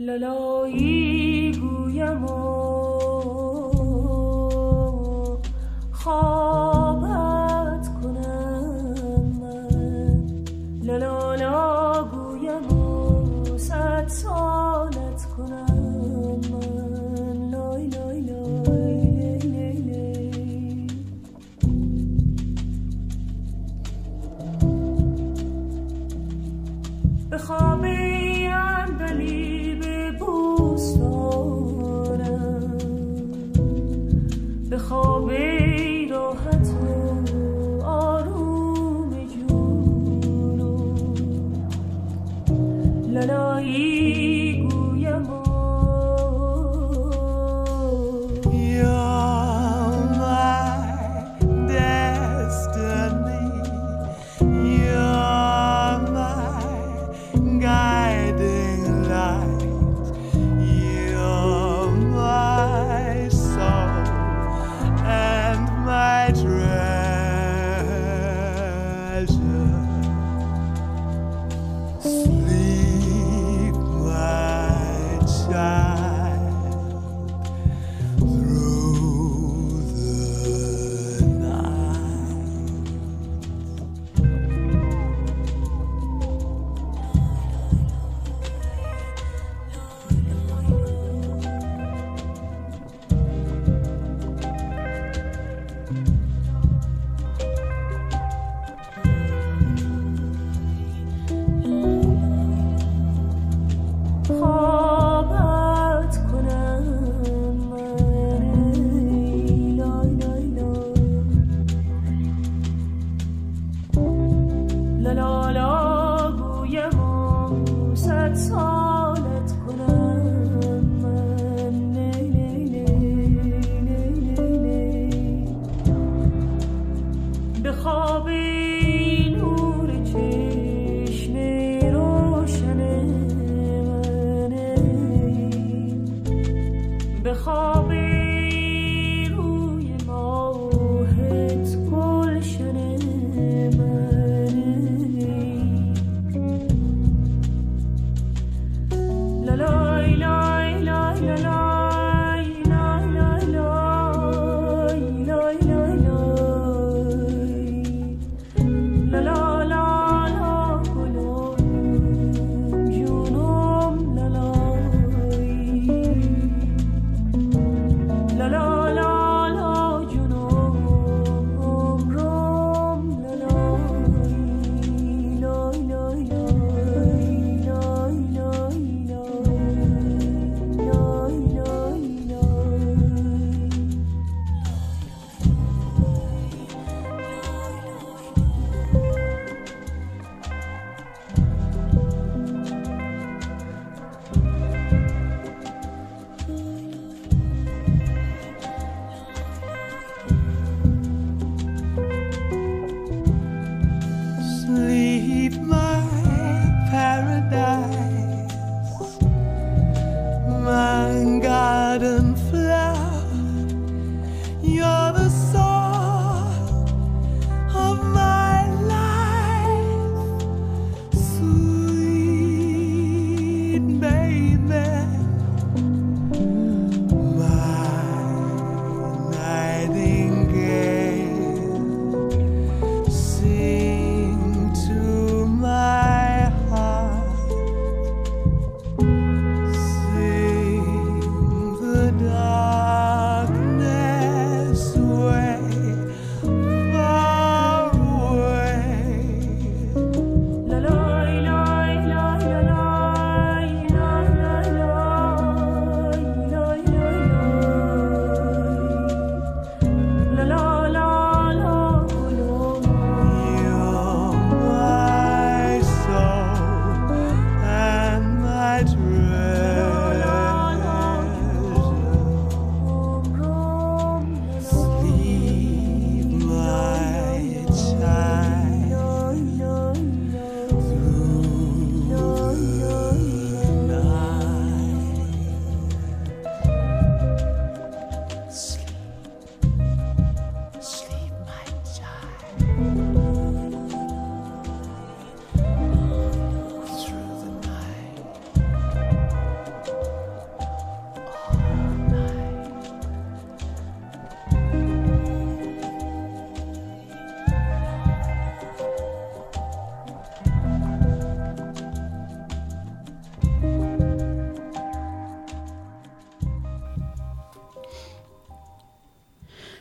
لالایی گویم و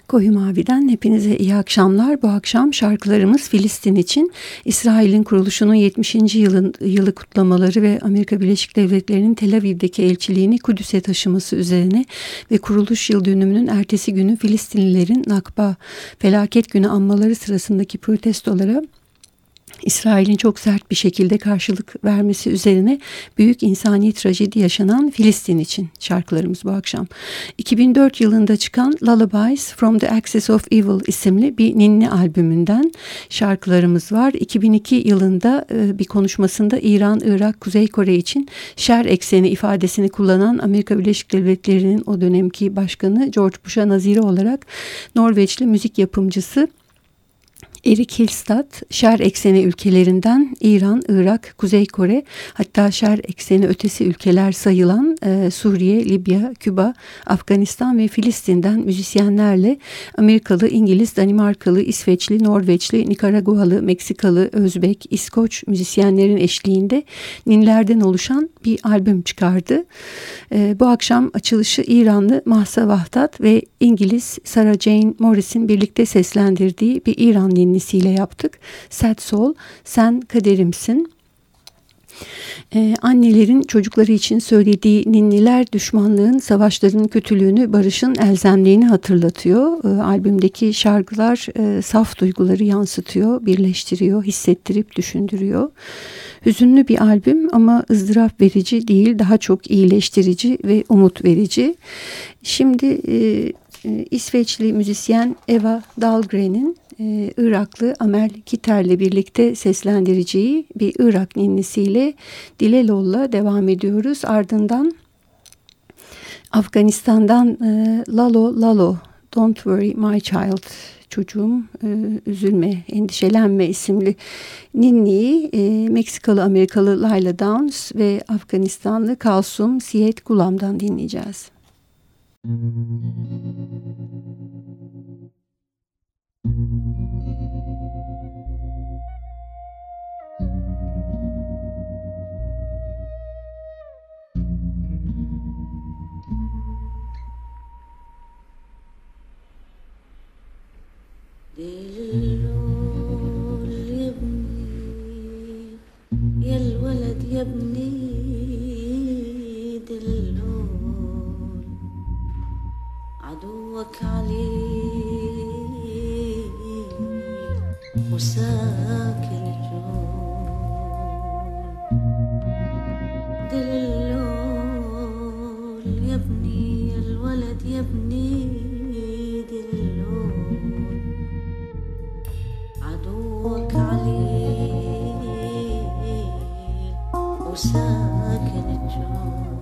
Koyu Mavi'den hepinize iyi akşamlar. Bu akşam şarkılarımız Filistin için İsrail'in kuruluşunun 70. yılın, yılı kutlamaları ve Amerika Birleşik Devletleri'nin Tel Aviv'deki elçiliğini Kudüs'e taşıması üzerine ve kuruluş yıl dönümünün ertesi günü Filistinlilerin Nakba felaket günü anmaları sırasındaki protestolara İsrail'in çok sert bir şekilde karşılık vermesi üzerine büyük insani trajedi yaşanan Filistin için şarkılarımız bu akşam. 2004 yılında çıkan Lullabies from the Axis of Evil isimli bir ninni albümünden şarkılarımız var. 2002 yılında e, bir konuşmasında İran, Irak, Kuzey Kore için şer ekseni ifadesini kullanan Amerika Birleşik Devletleri'nin o dönemki başkanı George Bush'a naziri olarak Norveçli müzik yapımcısı Erik Hilstad, şer ekseni ülkelerinden İran, Irak, Kuzey Kore hatta şer ekseni ötesi ülkeler sayılan e, Suriye, Libya, Küba, Afganistan ve Filistin'den müzisyenlerle Amerikalı, İngiliz, Danimarkalı, İsveçli, Norveçli, Nikaragualı, Meksikalı, Özbek, İskoç müzisyenlerin eşliğinde ninlerden oluşan bir albüm çıkardı. E, bu akşam açılışı İranlı Mahsa Vahdat ve İngiliz Sarah Jane Morris'in birlikte seslendirdiği bir İran ninisiyle yaptık. Sad Soul, Sen Kaderimsin. Ee, annelerin çocukları için söylediği ninniler düşmanlığın, savaşların kötülüğünü, barışın elzemliğini hatırlatıyor. Ee, albümdeki şarkılar e, saf duyguları yansıtıyor, birleştiriyor, hissettirip düşündürüyor. Hüzünlü bir albüm ama ızdırap verici değil, daha çok iyileştirici ve umut verici. Şimdi e, e, İsveçli müzisyen Eva Dahlgren'in e, Iraklı Amel Kiter'le birlikte seslendireceği bir Irak ninnisiyle Dilelol'la devam ediyoruz. Ardından Afganistan'dan e, Lalo Lalo Don't Worry My Child çocuğum e, üzülme endişelenme isimli ninniyi e, Meksikalı Amerikalı Layla Downs ve Afganistanlı Kalsum Siyet Gulam'dan dinleyeceğiz. دلول يا ابني يا الولد عدوك وساكن يا الولد يا ابني sakit çok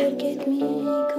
forget me.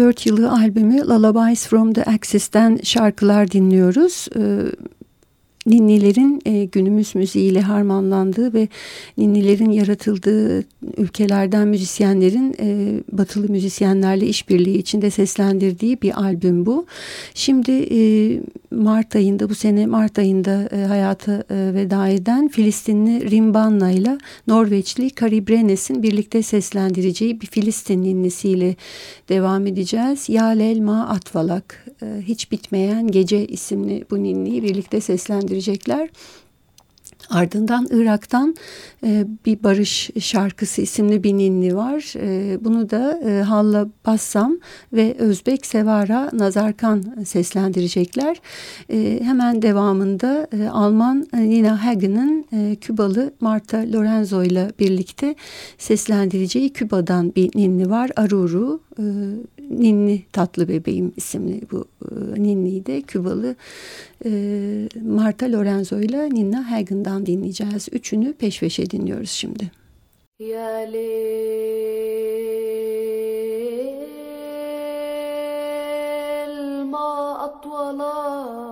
2004 yılı albümü Lullabies from the Axis'ten şarkılar dinliyoruz. Ee, ninnilerin e, günümüz müziğiyle harmanlandığı ve ninnilerin yaratıldığı ülkelerden müzisyenlerin e, batılı müzisyenlerle işbirliği içinde seslendirdiği bir albüm bu. Şimdi e, Mart ayında bu sene Mart ayında e, hayata e, veda eden Filistinli Rimbanna ile Norveçli Kari Brenes'in birlikte seslendireceği bir Filistin ninnisiyle devam edeceğiz. Ya Lelma Atvalak e, Hiç Bitmeyen Gece isimli bu ninniyi birlikte seslendirecekler. Ardından Irak'tan e, bir barış şarkısı isimli bir ninni var. E, bunu da e, Halla Bassam ve Özbek Sevara Nazarkan seslendirecekler. E, hemen devamında e, Alman e, Nina Hagen'ın e, Kübalı Marta Lorenzo ile birlikte seslendireceği Küba'dan bir ninni var. Aruru. E, Ninni Tatlı Bebeğim isimli bu e, Ninni'yi de Kübalı e, Marta Lorenzo ile Nina Hagen'dan dinleyeceğiz. Üçünü peş peşe dinliyoruz şimdi. Leyl ma atwalak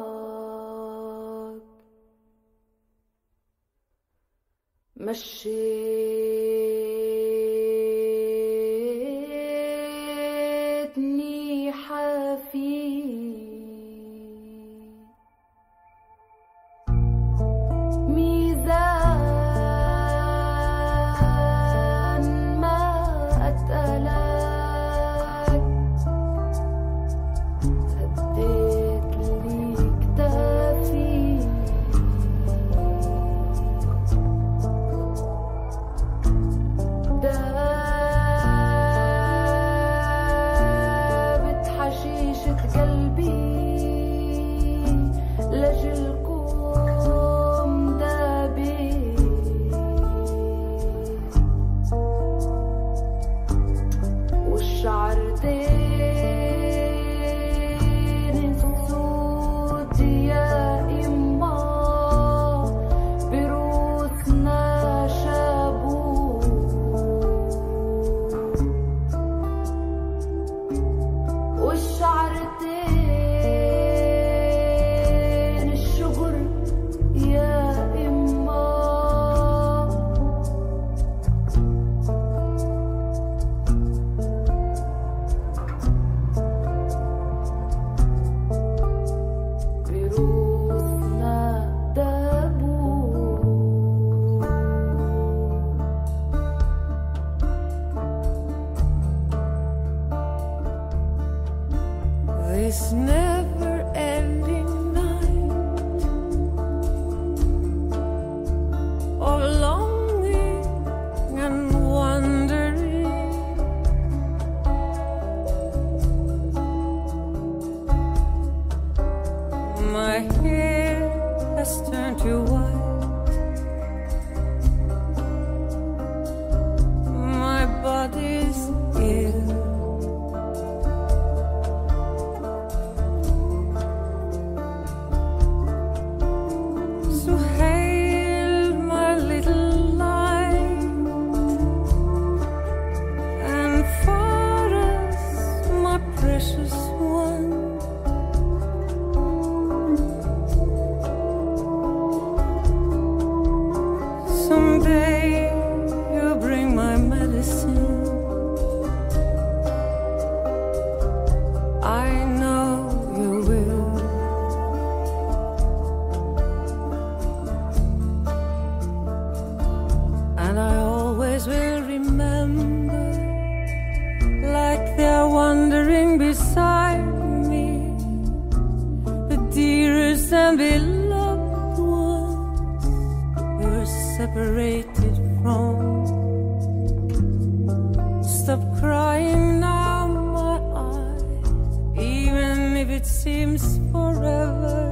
and beloved ones we're separated from. Stop crying now, my eyes, even if it seems forever.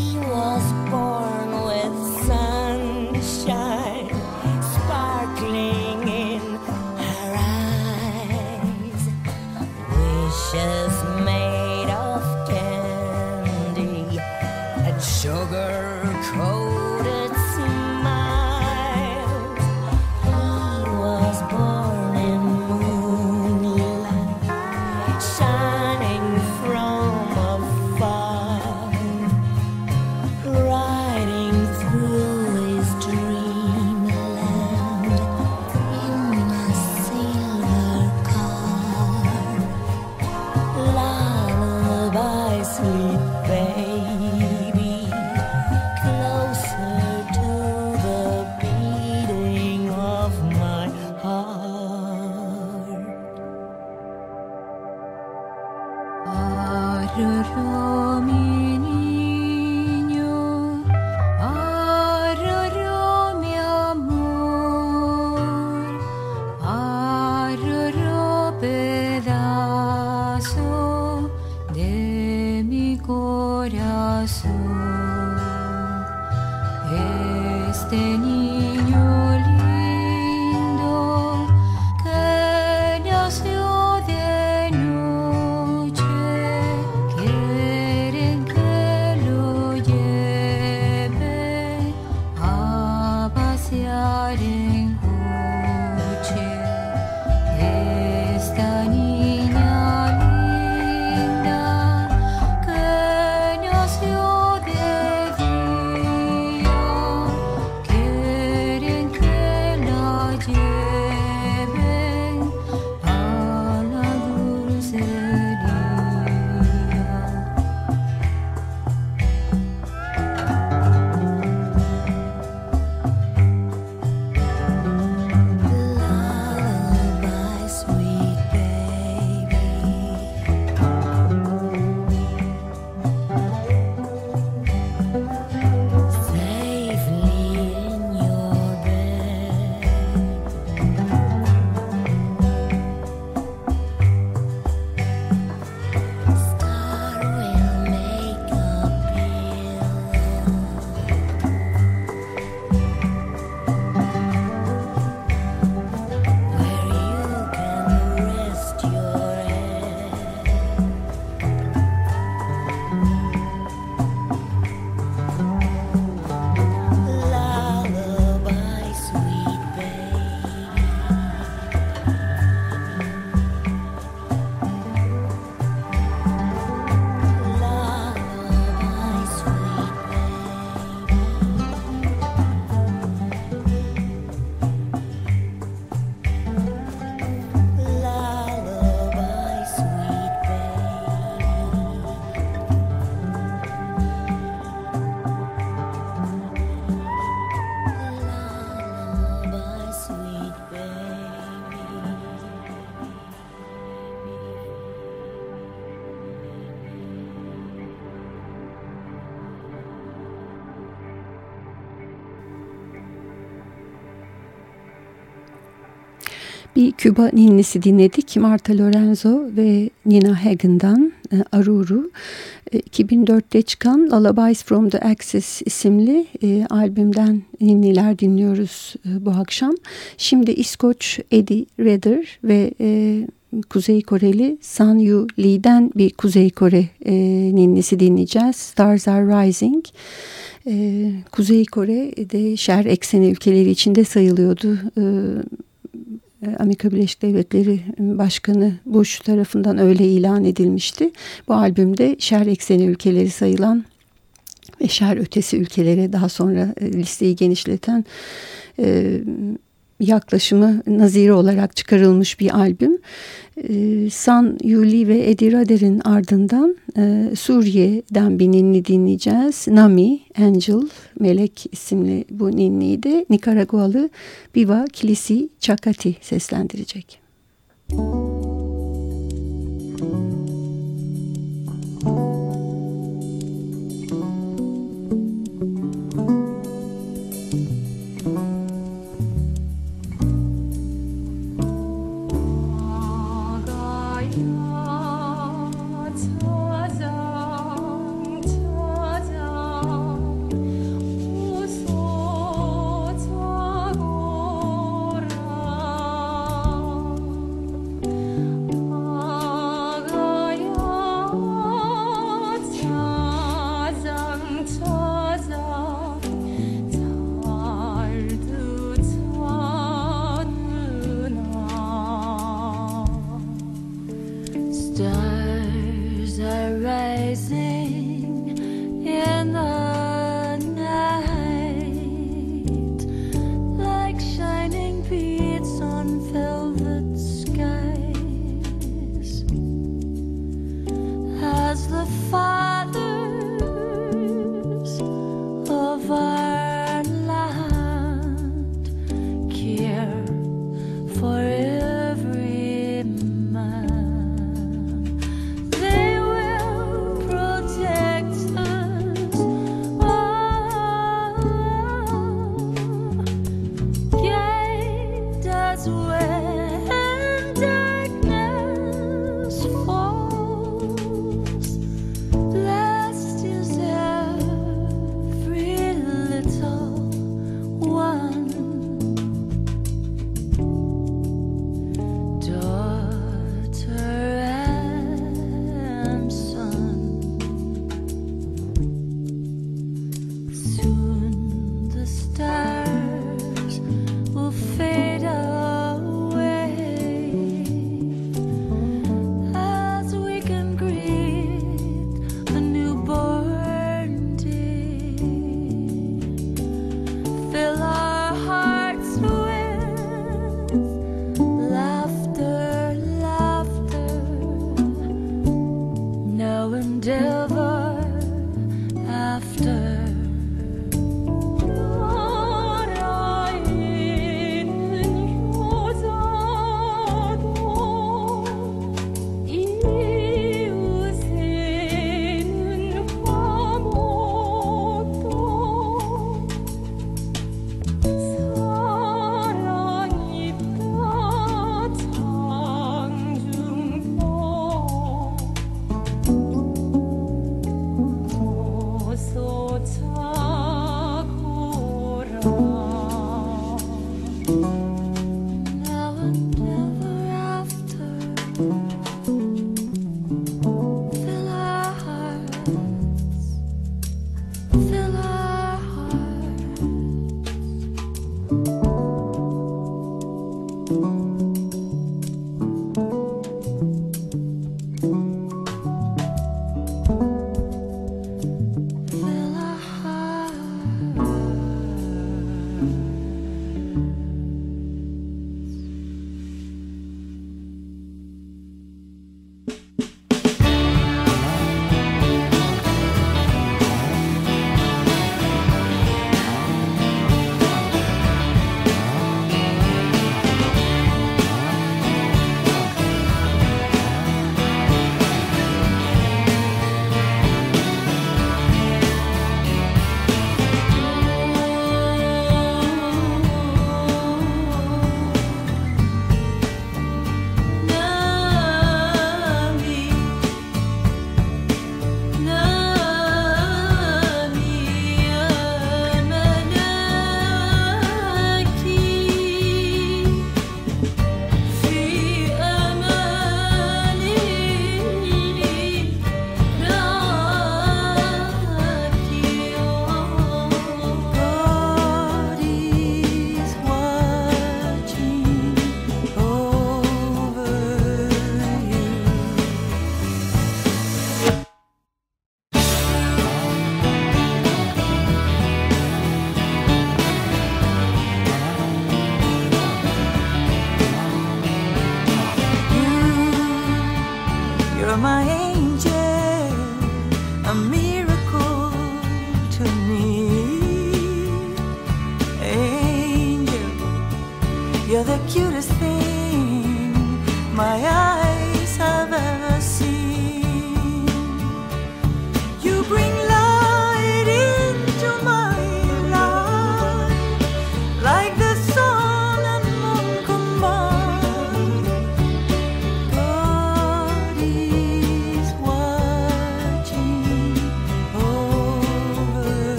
he was born. Bir Küba ninnisi dinledik. Marta Lorenzo ve Nina Hagen'dan e, Aruru. 2004'te e, çıkan Lullabies from the Axis isimli e, albümden ninniler dinliyoruz e, bu akşam. Şimdi İskoç Eddie Redder ve e, Kuzey Koreli San Yu Lee'den bir Kuzey Kore e, ninnisi dinleyeceğiz. Stars Are Rising. E, Kuzey Kore de şer ekseni ülkeleri içinde sayılıyordu. E, Amerika Birleşik Devletleri Başkanı Bush tarafından öyle ilan edilmişti. Bu albümde şer ekseni ülkeleri sayılan ve şer ötesi ülkelere daha sonra e, listeyi genişleten e, yaklaşımı naziri olarak çıkarılmış bir albüm. E, San Yuli ve Eddie Rader'in ardından e, Suriye'den bir ninni dinleyeceğiz. Nami, Angel, Melek isimli bu ninniyi de Nikaragualı Biva Kilisi Chakati seslendirecek. Müzik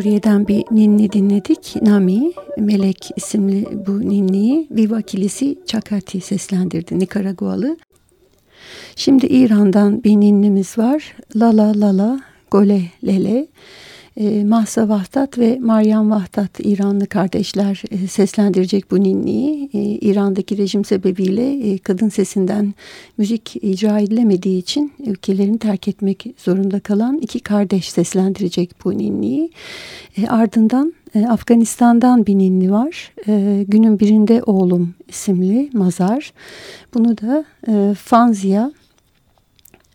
Suriye'den bir ninni dinledik. Nami, Melek isimli bu ninniyi Viva Kilisi Çakati seslendirdi. Nikaragualı. Şimdi İran'dan bir ninnimiz var. Lala Lala Gole Lele. E, Mahsa Vahdat ve Maryam Vahdat İranlı kardeşler e, seslendirecek bu ninniyi. E, İran'daki rejim sebebiyle e, kadın sesinden müzik icra edilemediği için ülkelerini terk etmek zorunda kalan iki kardeş seslendirecek bu ninniyi. E, ardından e, Afganistan'dan bir ninni var. Günün birinde oğlum isimli mazar. Bunu da Fanzia,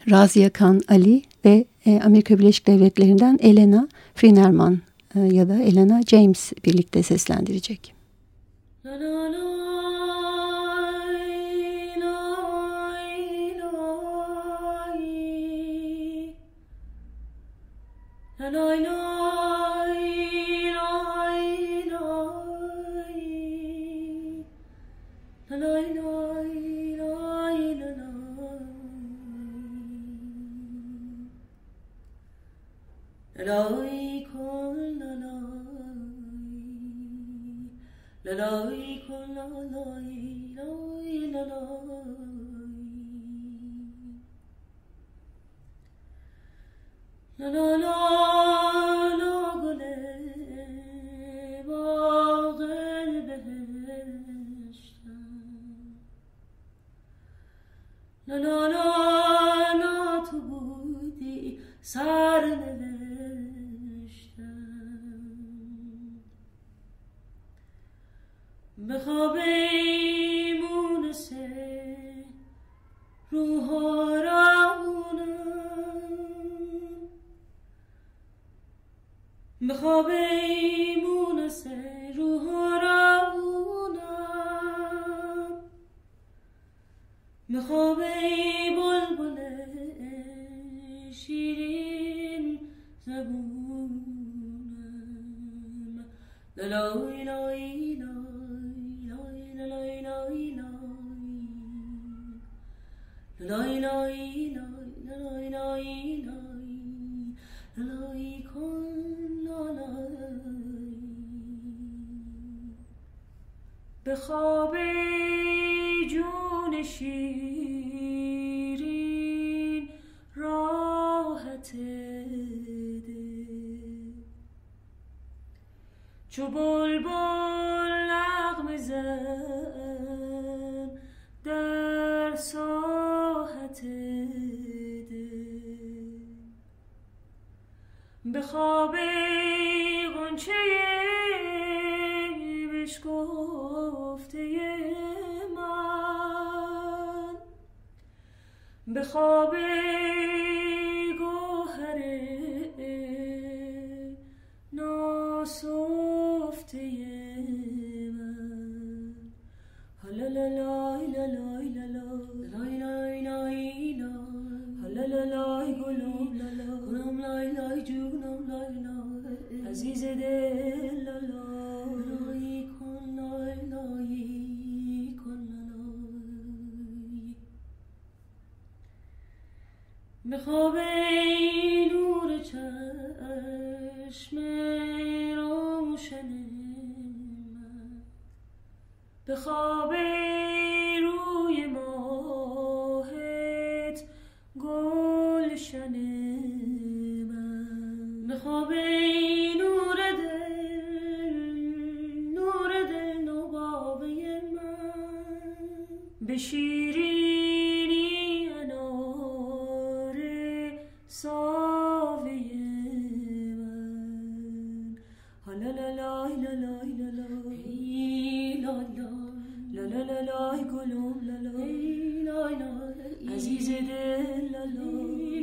Razia Khan Ali ve e, Amerika Birleşik Devletleri'nden Elena Frinerman e, ya da Elena James birlikte seslendirecek. La la La la la میخوابیمون سه روح روونم میخوابی بلبل شیرین زبونم لالای لای لای لای لای لای لای لای خواب جونشی ساوه من حالا لا لا لا لا لا لا لا لا لا لا لا گلوم لا لا لا عزیز دل لا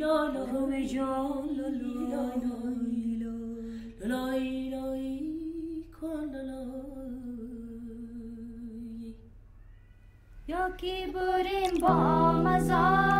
لا لا روم جان لا لا لا لا لا کن لا یا کی برین با مزار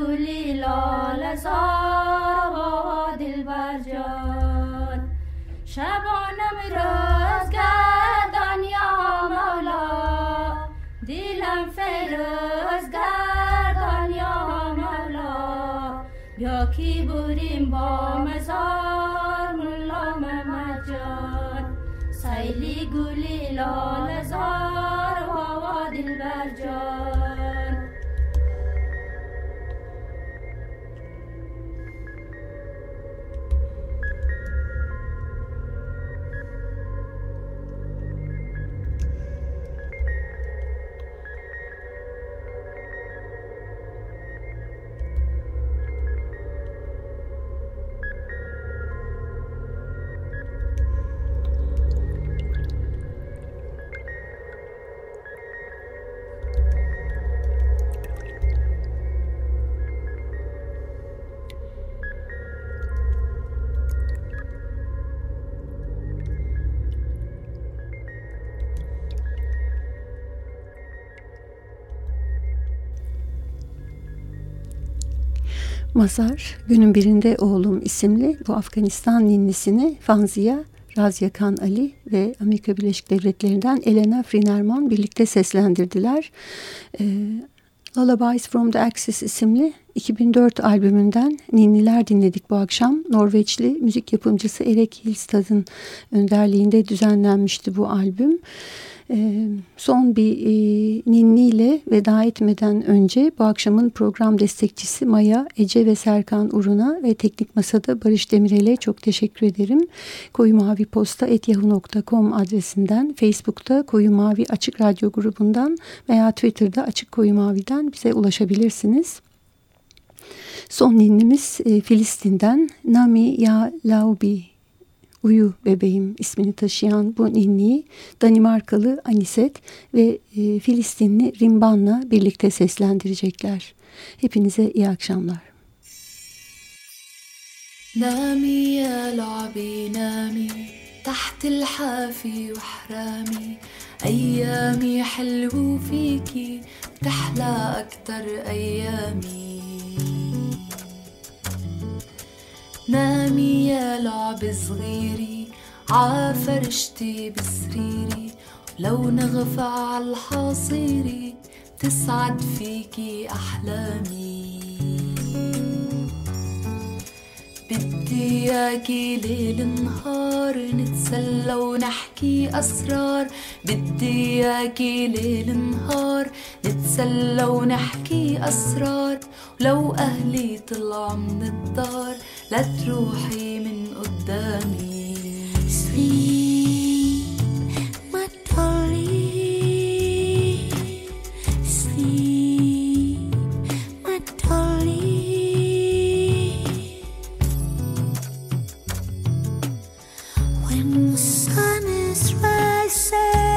گلی لال زار و دلبر جان. شبانم روز گردان یا مولا دلم فیروز گردان یا مولا. بیا کی بریم با مزار ملا محمد جان. سیلی گلی لال زار و دلبر جان. Mazar, günün birinde oğlum isimli bu Afganistan ninnisini Fanziya, Razyakan Ali ve Amerika Birleşik Devletleri'nden Elena Frinerman birlikte seslendirdiler. Ee, Lullabies from the Axis isimli 2004 albümünden ninniler dinledik bu akşam. Norveçli müzik yapımcısı Erik Hilstad'ın önderliğinde düzenlenmişti bu albüm. Ee, son bir e, ninniyle veda etmeden önce bu akşamın program destekçisi Maya, Ece ve Serkan Urun'a ve Teknik Masa'da Barış Demirel'e çok teşekkür ederim. Koyu Mavi Posta etyahu.com adresinden, Facebook'ta Koyu Mavi Açık Radyo grubundan veya Twitter'da Açık Koyu Mavi'den bize ulaşabilirsiniz. Son ninnimiz e, Filistin'den Nami Ya Laubi Uyu Bebeğim ismini taşıyan bu ninniyi Danimarkalı Aniset ve e, Filistinli Rimban'la birlikte seslendirecekler. Hepinize iyi akşamlar. نامي يا لعبي نامي تحت الحافي وحرامي أيامي حلو فيكي بتحلى أكتر أيامي نامي يا لعب صغيري عافرشتي بسريري. لو نغفى عالحصيري تسعد فيكي أحلامي. بدي اياكي ليل نهار نتسلى ونحكي أسرار. بدي اياكي ليل نهار نتسلى ونحكي أسرار. ولو أهلي طلعوا من الدار لا تروحي من قدامي. Sleep, my darling. twice I said.